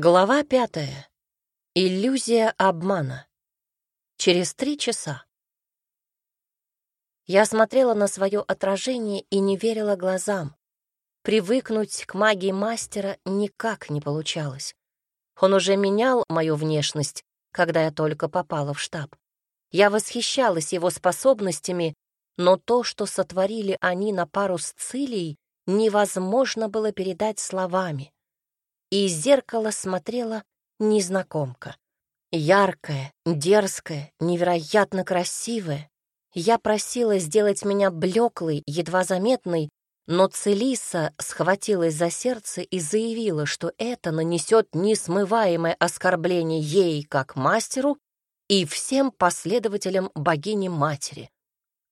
Глава пятая. Иллюзия обмана. Через три часа. Я смотрела на свое отражение и не верила глазам. Привыкнуть к магии мастера никак не получалось. Он уже менял мою внешность, когда я только попала в штаб. Я восхищалась его способностями, но то, что сотворили они на пару с невозможно было передать словами и из зеркала смотрела незнакомка. Яркая, дерзкая, невероятно красивая. Я просила сделать меня блеклой, едва заметной, но Целиса схватилась за сердце и заявила, что это нанесет несмываемое оскорбление ей как мастеру и всем последователям богини-матери.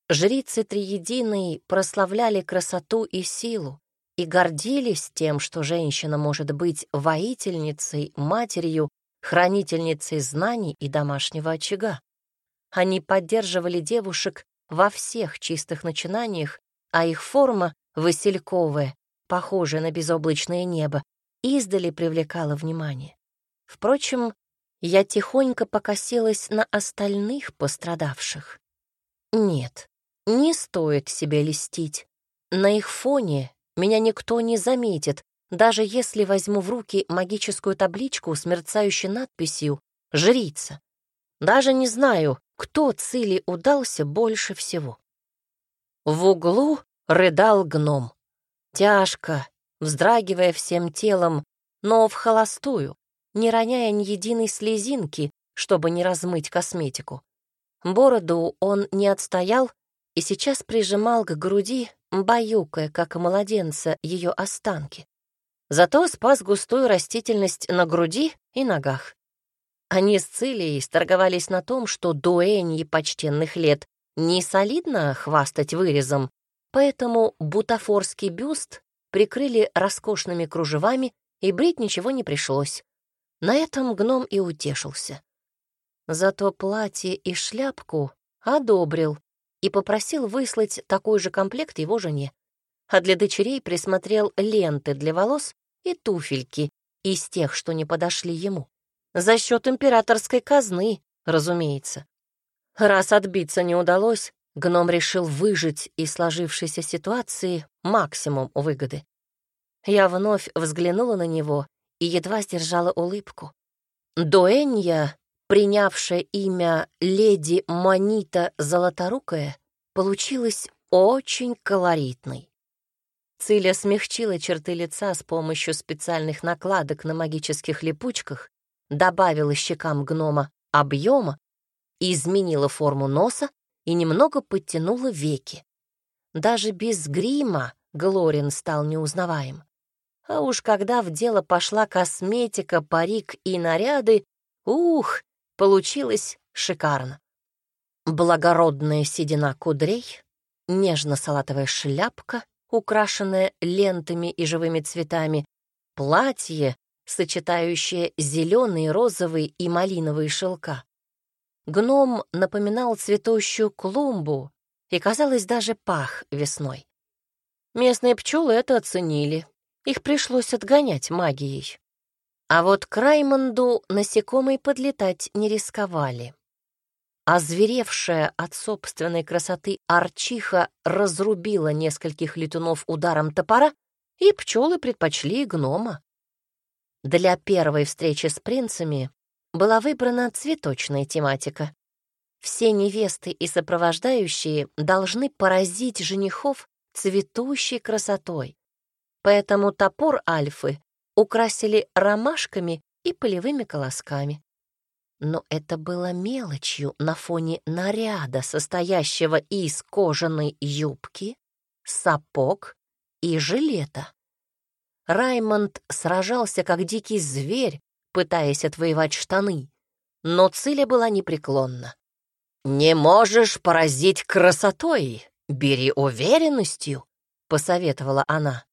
Жрицы Триединой прославляли красоту и силу, и гордились тем, что женщина может быть воительницей, матерью, хранительницей знаний и домашнего очага. Они поддерживали девушек во всех чистых начинаниях, а их форма, васильковая, похожая на безоблачное небо, издали привлекала внимание. Впрочем, я тихонько покосилась на остальных пострадавших. Нет, не стоит себе льстить. На их фоне меня никто не заметит, даже если возьму в руки магическую табличку с мерцающей надписью «Жрица». Даже не знаю, кто Цили удался больше всего. В углу рыдал гном. Тяжко, вздрагивая всем телом, но в холостую, не роняя ни единой слезинки, чтобы не размыть косметику. Бороду он не отстоял и сейчас прижимал к груди баюкая, как младенца, ее останки. Зато спас густую растительность на груди и ногах. Они с Цилией сторговались на том, что дуэньи почтенных лет не солидно хвастать вырезом, поэтому бутафорский бюст прикрыли роскошными кружевами, и брить ничего не пришлось. На этом гном и утешился. Зато платье и шляпку одобрил, и попросил выслать такой же комплект его жене. А для дочерей присмотрел ленты для волос и туфельки из тех, что не подошли ему. За счет императорской казны, разумеется. Раз отбиться не удалось, гном решил выжить из сложившейся ситуации максимум выгоды. Я вновь взглянула на него и едва сдержала улыбку. Дуэнья принявшая имя леди Манита Золоторукая, получилась очень колоритной. Циля смягчила черты лица с помощью специальных накладок на магических липучках, добавила щекам гнома объема, изменила форму носа и немного подтянула веки. Даже без грима Глорин стал неузнаваем. А уж когда в дело пошла косметика, парик и наряды, ух, Получилось шикарно. Благородная седина кудрей, нежно-салатовая шляпка, украшенная лентами и живыми цветами, платье, сочетающее зеленые, розовые и малиновые шелка. Гном напоминал цветущую клумбу и, казалось, даже пах весной. Местные пчелы это оценили. Их пришлось отгонять магией. А вот к Раймонду насекомые подлетать не рисковали. Озверевшая от собственной красоты арчиха разрубила нескольких летунов ударом топора, и пчелы предпочли гнома. Для первой встречи с принцами была выбрана цветочная тематика. Все невесты и сопровождающие должны поразить женихов цветущей красотой. Поэтому топор Альфы украсили ромашками и полевыми колосками. Но это было мелочью на фоне наряда, состоящего из кожаной юбки, сапог и жилета. Раймонд сражался как дикий зверь, пытаясь отвоевать штаны, но Циля была непреклонна. «Не можешь поразить красотой, бери уверенностью», — посоветовала она.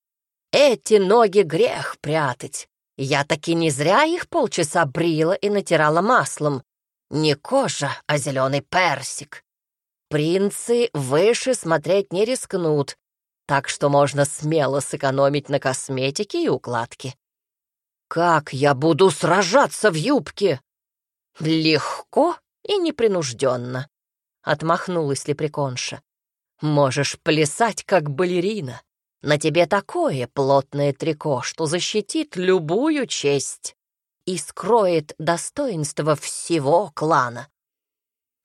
Эти ноги грех прятать. Я таки не зря их полчаса брила и натирала маслом. Не кожа, а зеленый персик. Принцы выше смотреть не рискнут, так что можно смело сэкономить на косметике и укладке. как я буду сражаться в юбке?» «Легко и непринужденно», — отмахнулась лепреконша. «Можешь плясать, как балерина. На тебе такое плотное трико, что защитит любую честь и скроет достоинство всего клана».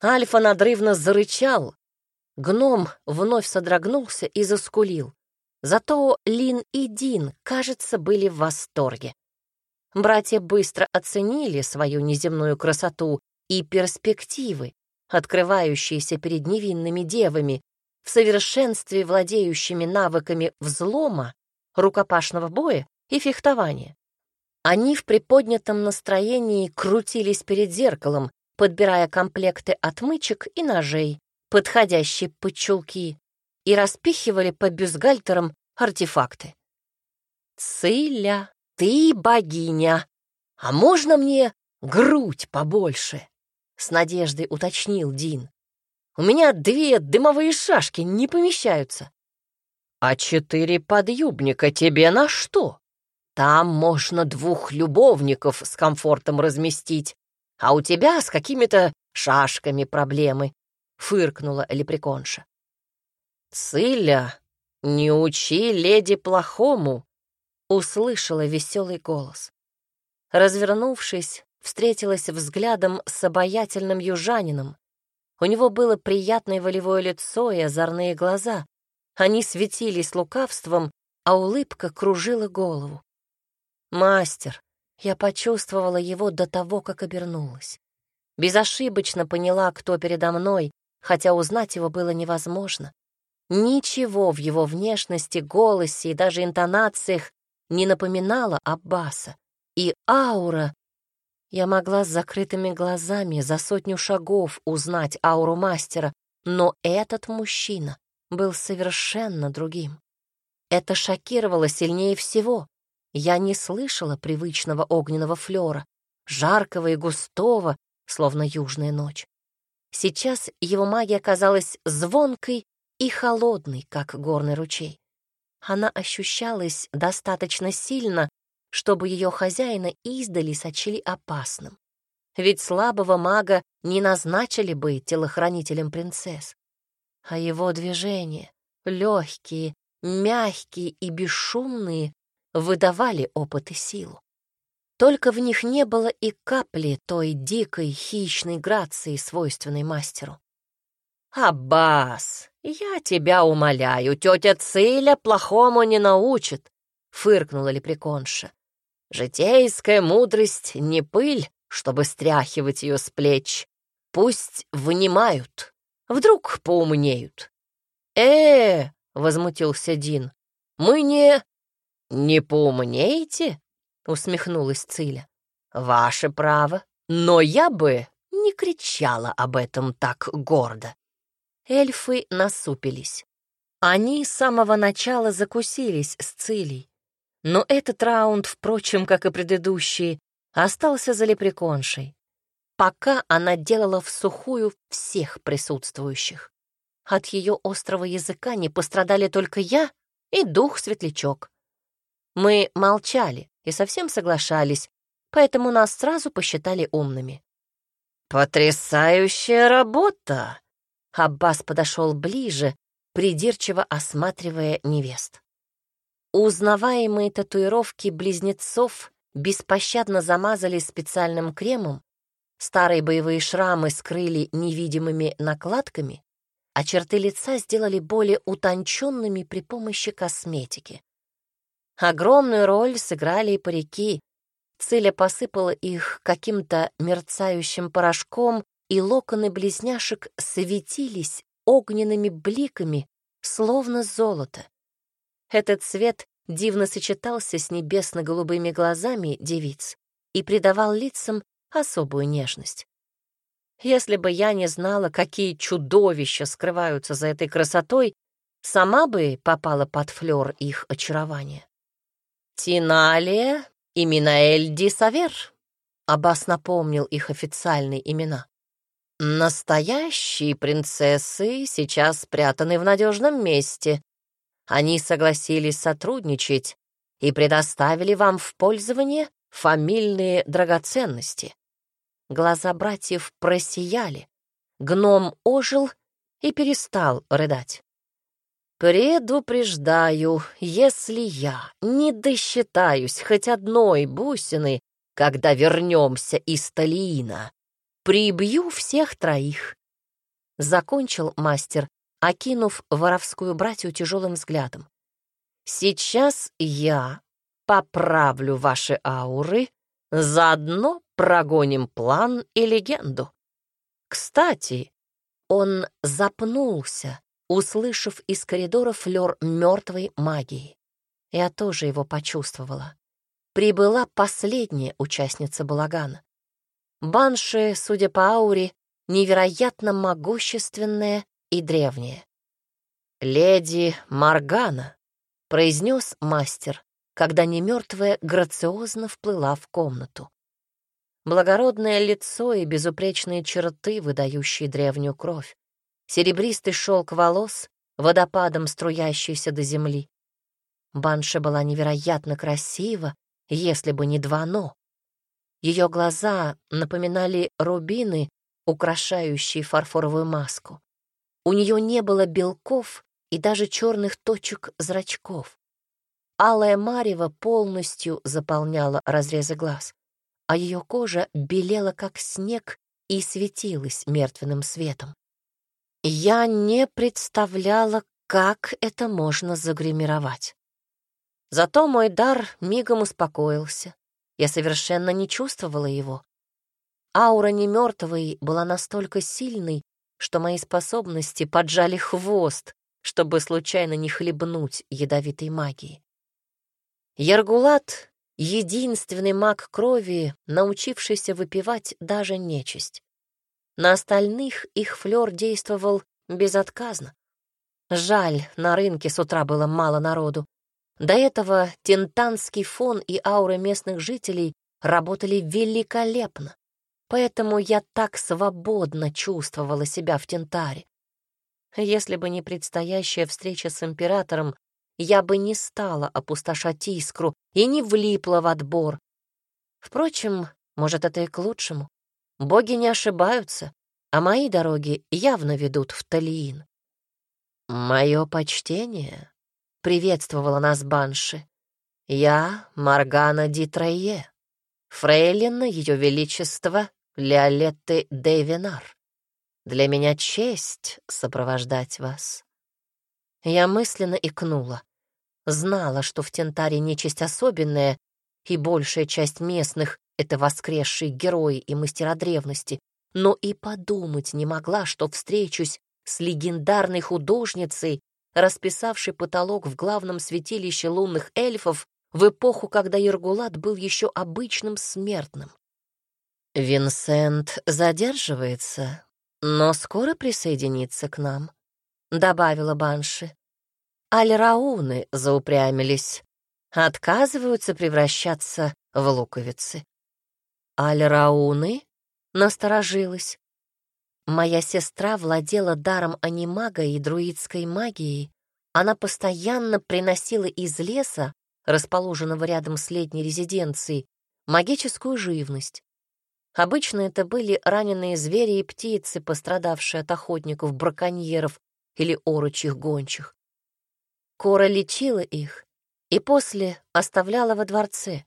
Альфа надрывно зарычал. Гном вновь содрогнулся и заскулил. Зато Лин и Дин, кажется, были в восторге. Братья быстро оценили свою неземную красоту и перспективы, открывающиеся перед невинными девами, в совершенстве владеющими навыками взлома, рукопашного боя и фехтования. Они в приподнятом настроении крутились перед зеркалом, подбирая комплекты отмычек и ножей, подходящие под чулки, и распихивали по бюстгальтерам артефакты. «Циля, ты богиня! А можно мне грудь побольше?» — с надеждой уточнил Дин. У меня две дымовые шашки не помещаются. А четыре подъюбника тебе на что? Там можно двух любовников с комфортом разместить, а у тебя с какими-то шашками проблемы, — фыркнула лепреконша. «Циля, не учи леди плохому!» — услышала веселый голос. Развернувшись, встретилась взглядом с обаятельным южанином, у него было приятное волевое лицо и озорные глаза. Они светились лукавством, а улыбка кружила голову. «Мастер!» Я почувствовала его до того, как обернулась. Безошибочно поняла, кто передо мной, хотя узнать его было невозможно. Ничего в его внешности, голосе и даже интонациях не напоминало Аббаса. И аура я могла с закрытыми глазами за сотню шагов узнать ауру мастера, но этот мужчина был совершенно другим. Это шокировало сильнее всего. Я не слышала привычного огненного флера, жаркого и густого, словно южная ночь. Сейчас его магия казалась звонкой и холодной, как горный ручей. Она ощущалась достаточно сильно, чтобы ее хозяина издали сочли опасным. Ведь слабого мага не назначили бы телохранителем принцесс. А его движения, легкие, мягкие и бесшумные, выдавали опыт и силу. Только в них не было и капли той дикой хищной грации, свойственной мастеру. «Аббас, я тебя умоляю, тетя Циля плохому не научит», — фыркнула лепреконша. Житейская мудрость не пыль, чтобы стряхивать ее с плеч. Пусть вынимают, вдруг поумнеют. э возмутился Дин. «Мы не...» «Не поумнеете?» — усмехнулась Циля. «Ваше право, но я бы не кричала об этом так гордо». Эльфы насупились. Они с самого начала закусились с Цилей, но этот раунд, впрочем, как и предыдущие, остался за лепреконшей. Пока она делала в сухую всех присутствующих. От ее острого языка не пострадали только я и дух-светлячок. Мы молчали и совсем соглашались, поэтому нас сразу посчитали умными. «Потрясающая работа!» Аббас подошел ближе, придирчиво осматривая невест. Узнаваемые татуировки близнецов беспощадно замазали специальным кремом, старые боевые шрамы скрыли невидимыми накладками, а черты лица сделали более утонченными при помощи косметики. Огромную роль сыграли и парики. Циля посыпала их каким-то мерцающим порошком, и локоны близняшек светились огненными бликами, словно золото. Этот цвет дивно сочетался с небесно-голубыми глазами девиц и придавал лицам особую нежность. Если бы я не знала, какие чудовища скрываются за этой красотой, сама бы попала под флёр их очарования. «Тиналия и Минаэль Ди Савер», — Аббас напомнил их официальные имена. «Настоящие принцессы сейчас спрятаны в надежном месте, они согласились сотрудничать и предоставили вам в пользование фамильные драгоценности. Глаза братьев просияли. Гном ожил и перестал рыдать. «Предупреждаю, если я не досчитаюсь хоть одной бусины, когда вернемся из Талиина, прибью всех троих», — закончил мастер, окинув воровскую братью тяжелым взглядом. «Сейчас я поправлю ваши ауры, заодно прогоним план и легенду. Кстати, он запнулся, услышав из коридора флёр мертвой магии. Я тоже его почувствовала. Прибыла последняя участница балагана. Банши, судя по ауре, невероятно могущественная и древняя. «Леди Маргана», — произнес мастер, когда немертвая грациозно вплыла в комнату. Благородное лицо и безупречные черты, выдающие древнюю кровь серебристый шелк волос, водопадом струящийся до земли. Банша была невероятно красива, если бы не два «но». Ее глаза напоминали рубины, украшающие фарфоровую маску. У нее не было белков и даже черных точек зрачков. Алая марево полностью заполняла разрезы глаз, а ее кожа белела, как снег, и светилась мертвенным светом. Я не представляла, как это можно загримировать. Зато мой дар мигом успокоился. Я совершенно не чувствовала его. Аура немертвой была настолько сильной, что мои способности поджали хвост, чтобы случайно не хлебнуть ядовитой магии. Яргулат — единственный маг крови, научившийся выпивать даже нечисть. На остальных их флёр действовал безотказно. Жаль, на рынке с утра было мало народу. До этого тентанский фон и ауры местных жителей работали великолепно. Поэтому я так свободно чувствовала себя в Тентаре. Если бы не предстоящая встреча с императором, я бы не стала опустошать искру и не влипла в отбор. Впрочем, может, это и к лучшему. Боги не ошибаются, а мои дороги явно ведут в Талиин. «Мое почтение», — приветствовала нас Банши. «Я Маргана Дитрае, фрейлина Ее Величества Леолетты Дейвинар. Для меня честь сопровождать вас». Я мысленно икнула. Знала, что в Тентаре нечисть особенная, и большая часть местных это воскресшие герои и мастера древности, но и подумать не могла, что встречусь с легендарной художницей, расписавшей потолок в главном святилище лунных эльфов в эпоху, когда Ергулат был еще обычным смертным. «Винсент задерживается, но скоро присоединится к нам», — добавила Банши. Альрауны заупрямились, отказываются превращаться в луковицы. Аль-Рауны насторожилась. Моя сестра владела даром анимага и друидской магией. Она постоянно приносила из леса, расположенного рядом с летней резиденцией, магическую живность. Обычно это были раненые звери и птицы, пострадавшие от охотников-браконьеров или орочих гончих. Кора лечила их и после оставляла во дворце.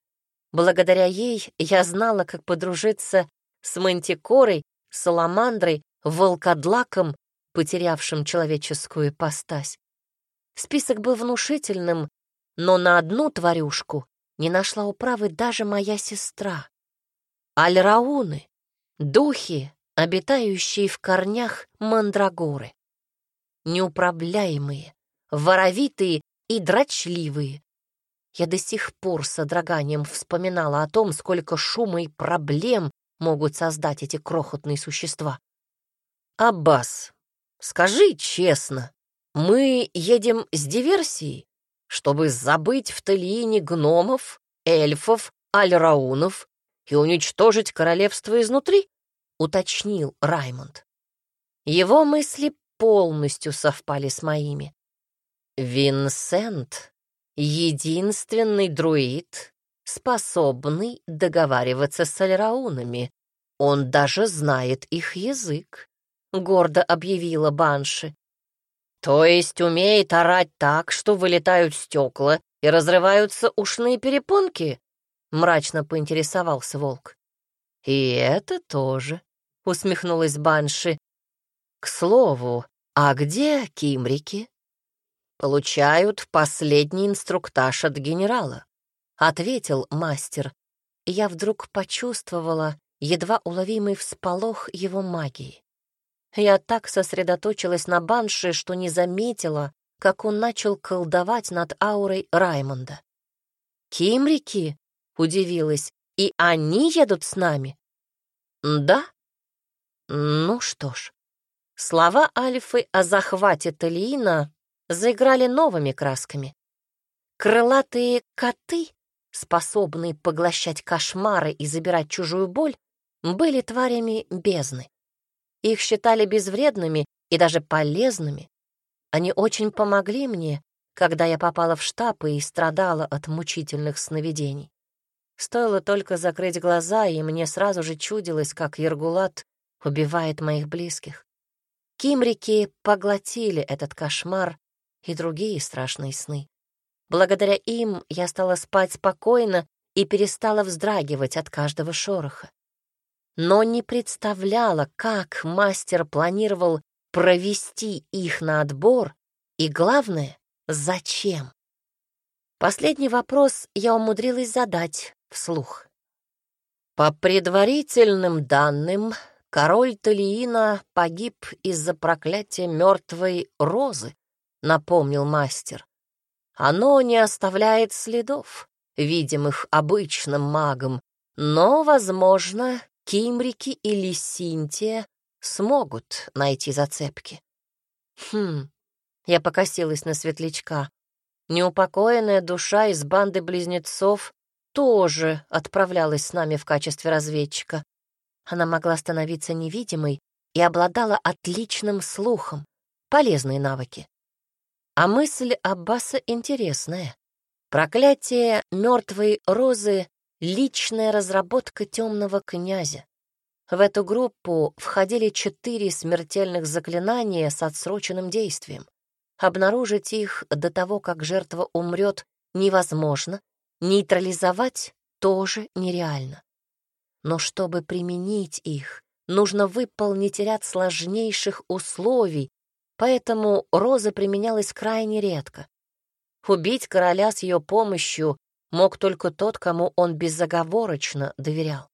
Благодаря ей я знала, как подружиться с мантикорой, саламандрой, волкодлаком, потерявшим человеческую ипостась. Список был внушительным, но на одну тварюшку не нашла управы даже моя сестра. Альрауны — духи, обитающие в корнях мандрагоры. Неуправляемые, воровитые и дрочливые, я до сих пор с содроганием вспоминала о том, сколько шума и проблем могут создать эти крохотные существа. «Аббас, скажи честно, мы едем с диверсией, чтобы забыть в Талиине гномов, эльфов, альраунов и уничтожить королевство изнутри?» — уточнил Раймонд. Его мысли полностью совпали с моими. «Винсент единственный друид, способный договариваться с альраунами. Он даже знает их язык», — гордо объявила Банши. «То есть умеет орать так, что вылетают стекла и разрываются ушные перепонки?» — мрачно поинтересовался волк. «И это тоже», — усмехнулась Банши. «К слову, а где кимрики?» «Получают последний инструктаж от генерала», — ответил мастер. Я вдруг почувствовала едва уловимый всполох его магии. Я так сосредоточилась на банше, что не заметила, как он начал колдовать над аурой Раймонда. «Кимрики?» — удивилась. «И они едут с нами?» «Да?» Ну что ж, слова Альфы о захвате Талиина заиграли новыми красками. Крылатые коты, способные поглощать кошмары и забирать чужую боль, были тварями бездны. Их считали безвредными и даже полезными. Они очень помогли мне, когда я попала в штаб и страдала от мучительных сновидений. Стоило только закрыть глаза, и мне сразу же чудилось, как Ергулат убивает моих близких. Кимрики поглотили этот кошмар и другие страшные сны. Благодаря им я стала спать спокойно и перестала вздрагивать от каждого шороха но не представляла, как мастер планировал провести их на отбор и, главное, зачем. Последний вопрос я умудрилась задать вслух. По предварительным данным, король Талиина погиб из-за проклятия мертвой розы, напомнил мастер. Оно не оставляет следов, видимых обычным магом, но, возможно, Кимрики или Синтия смогут найти зацепки. Хм, я покосилась на светлячка. Неупокоенная душа из банды близнецов тоже отправлялась с нами в качестве разведчика. Она могла становиться невидимой и обладала отличным слухом, полезные навыки. А мысль Аббаса интересная. Проклятие мертвой розы личная разработка темного князя. В эту группу входили четыре смертельных заклинания с отсроченным действием. Обнаружить их до того, как жертва умрет, невозможно, нейтрализовать тоже нереально. Но чтобы применить их, нужно выполнить ряд сложнейших условий, поэтому роза применялась крайне редко. Убить короля с ее помощью мог только тот, кому он безоговорочно доверял.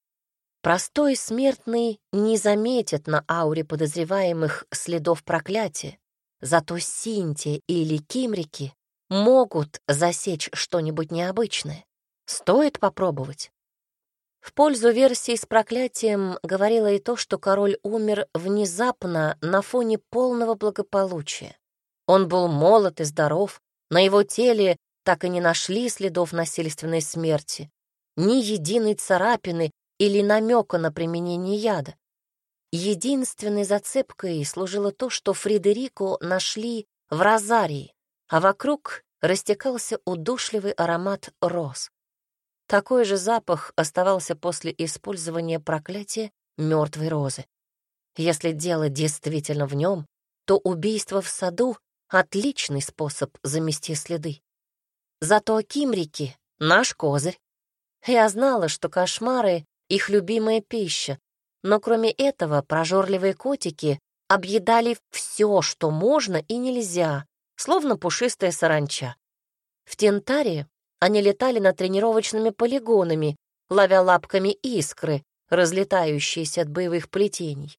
Простой смертный не заметит на ауре подозреваемых следов проклятия, зато Синтия или Кимрики могут засечь что-нибудь необычное. Стоит попробовать. В пользу версии с проклятием говорило и то, что король умер внезапно на фоне полного благополучия. Он был молод и здоров, на его теле так и не нашли следов насильственной смерти, ни единой царапины или намека на применение яда. Единственной зацепкой служило то, что Фредерико нашли в розарии, а вокруг растекался удушливый аромат роз. Такой же запах оставался после использования проклятия мертвой розы. Если дело действительно в нем, то убийство в саду — отличный способ замести следы. Зато кимрики — наш козырь. Я знала, что кошмары — их любимая пища, но кроме этого прожорливые котики объедали все, что можно и нельзя, словно пушистая саранча. В Тентаре они летали над тренировочными полигонами, ловя лапками искры, разлетающиеся от боевых плетений.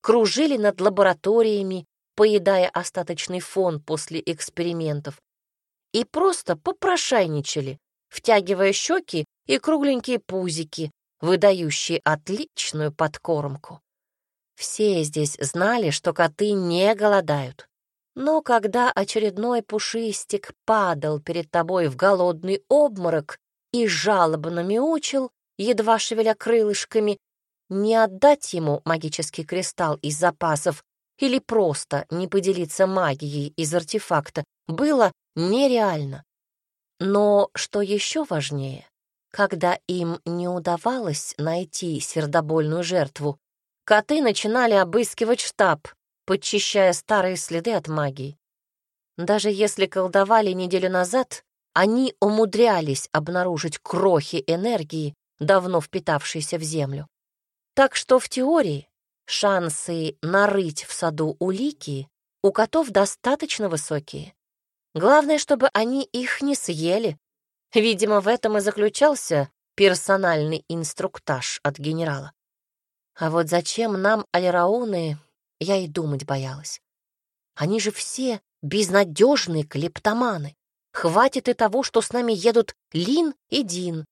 Кружили над лабораториями, поедая остаточный фон после экспериментов, и просто попрошайничали, втягивая щеки и кругленькие пузики, выдающие отличную подкормку. Все здесь знали, что коты не голодают. Но когда очередной пушистик падал перед тобой в голодный обморок и жалобно мяучил, едва шевеля крылышками, не отдать ему магический кристалл из запасов или просто не поделиться магией из артефакта было нереально. Но, что еще важнее, Когда им не удавалось найти сердобольную жертву, коты начинали обыскивать штаб, подчищая старые следы от магии. Даже если колдовали неделю назад, они умудрялись обнаружить крохи энергии, давно впитавшиеся в землю. Так что в теории шансы нарыть в саду улики у котов достаточно высокие. Главное, чтобы они их не съели. Видимо, в этом и заключался персональный инструктаж от генерала. А вот зачем нам алирауны, я и думать боялась. Они же все безнадежные клептоманы. Хватит и того, что с нами едут Лин и Дин.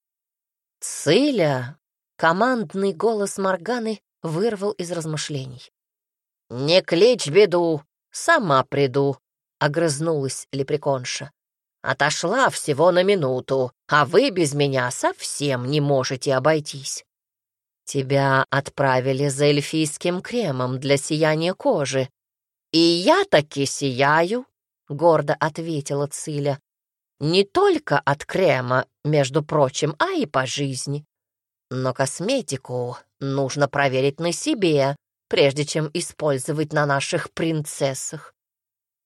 «Циля!» — командный голос Морганы вырвал из размышлений. «Не кличь беду, сама приду», — огрызнулась лепреконша. «Отошла всего на минуту, а вы без меня совсем не можете обойтись». «Тебя отправили за эльфийским кремом для сияния кожи». «И я таки сияю», — гордо ответила Циля. «Не только от крема, между прочим, а и по жизни. Но косметику нужно проверить на себе, прежде чем использовать на наших принцессах.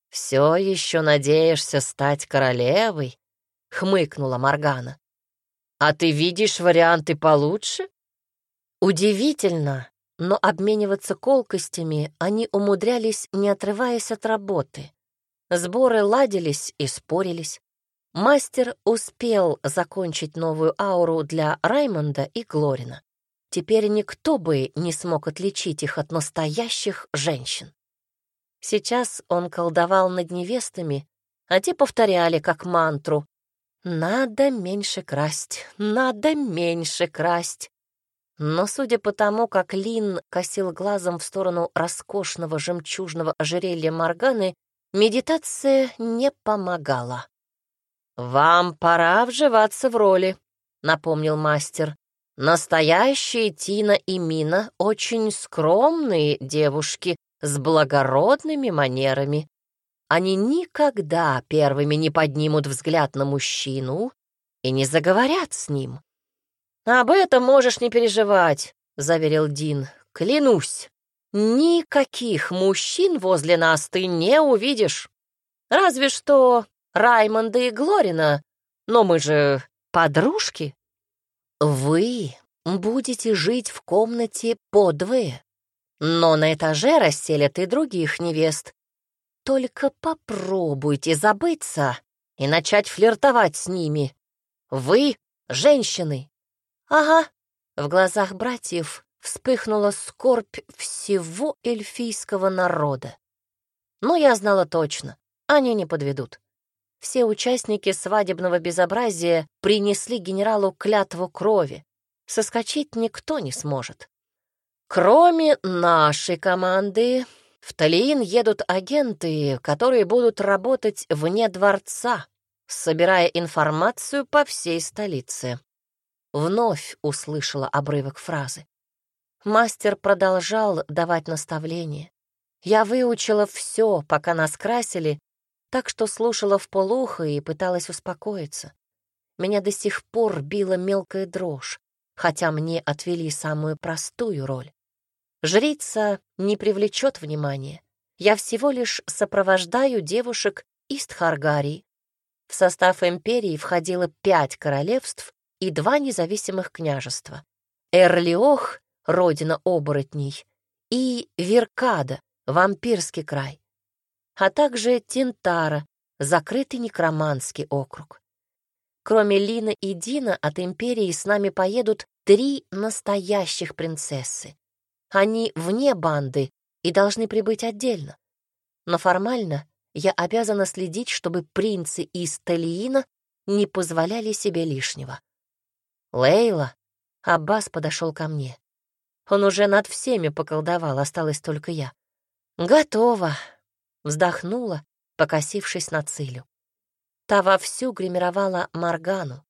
«Все еще надеешься стать королевой?» — хмыкнула Моргана. «А ты видишь варианты получше?» Удивительно, но обмениваться колкостями они умудрялись, не отрываясь от работы. Сборы ладились и спорились. Мастер успел закончить новую ауру для Раймонда и Глорина. Теперь никто бы не смог отличить их от настоящих женщин. Сейчас он колдовал над невестами, а те повторяли как мантру «Надо меньше красть, надо меньше красть». Но судя по тому, как Лин косил глазом в сторону роскошного жемчужного ожерелья Морганы, медитация не помогала. «Вам пора вживаться в роли», — напомнил мастер. «Настоящие Тина и Мина очень скромные девушки с благородными манерами. Они никогда первыми не поднимут взгляд на мужчину и не заговорят с ним. «Об этом можешь не переживать», — заверил Дин. «Клянусь, никаких мужчин возле нас ты не увидишь. Разве что Раймонда и Глорина. Но мы же подружки». «Вы будете жить в комнате подвое, но на этаже расселят и других невест. Только попробуйте забыться и начать флиртовать с ними. Вы — женщины, «Ага». В глазах братьев вспыхнула скорбь всего эльфийского народа. Но я знала точно, они не подведут. Все участники свадебного безобразия принесли генералу клятву крови. Соскочить никто не сможет. Кроме нашей команды, в Талиин едут агенты, которые будут работать вне дворца, собирая информацию по всей столице. Вновь услышала обрывок фразы. Мастер продолжал давать наставления. Я выучила все, пока нас красили, так что слушала в полухо и пыталась успокоиться. Меня до сих пор била мелкая дрожь, хотя мне отвели самую простую роль. Жрица не привлечет внимания. Я всего лишь сопровождаю девушек из Тхаргарии. В состав империи входило пять королевств и два независимых княжества — Эрлиох, родина оборотней, и Веркада, вампирский край, а также Тинтара, закрытый некроманский округ. Кроме Лины и Дина от империи с нами поедут три настоящих принцессы. Они вне банды и должны прибыть отдельно. Но формально я обязана следить, чтобы принцы из Талиина не позволяли себе лишнего. «Лейла!» Аббас подошел ко мне. Он уже над всеми поколдовал, осталась только я. «Готово!» — вздохнула, покосившись на Цилю. Та вовсю гримировала Маргану.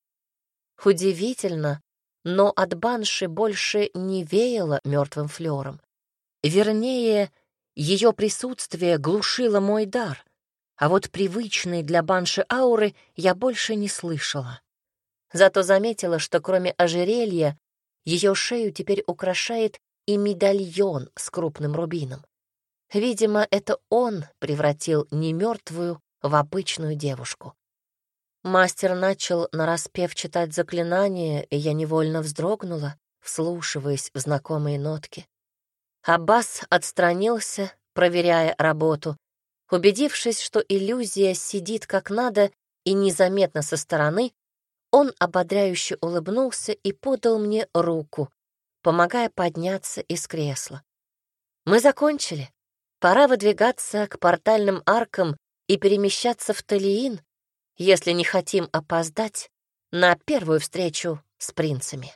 Удивительно, но от банши больше не веяло мертвым флером. Вернее, ее присутствие глушило мой дар, а вот привычной для банши ауры я больше не слышала. Зато заметила, что кроме ожерелья ее шею теперь украшает и медальон с крупным рубином. Видимо, это он превратил немертвую в обычную девушку. Мастер начал нараспев читать заклинание, и я невольно вздрогнула, вслушиваясь в знакомые нотки. Аббас отстранился, проверяя работу. Убедившись, что иллюзия сидит как надо и незаметно со стороны, он ободряюще улыбнулся и подал мне руку, помогая подняться из кресла. Мы закончили. Пора выдвигаться к портальным аркам и перемещаться в Талиин, если не хотим опоздать на первую встречу с принцами.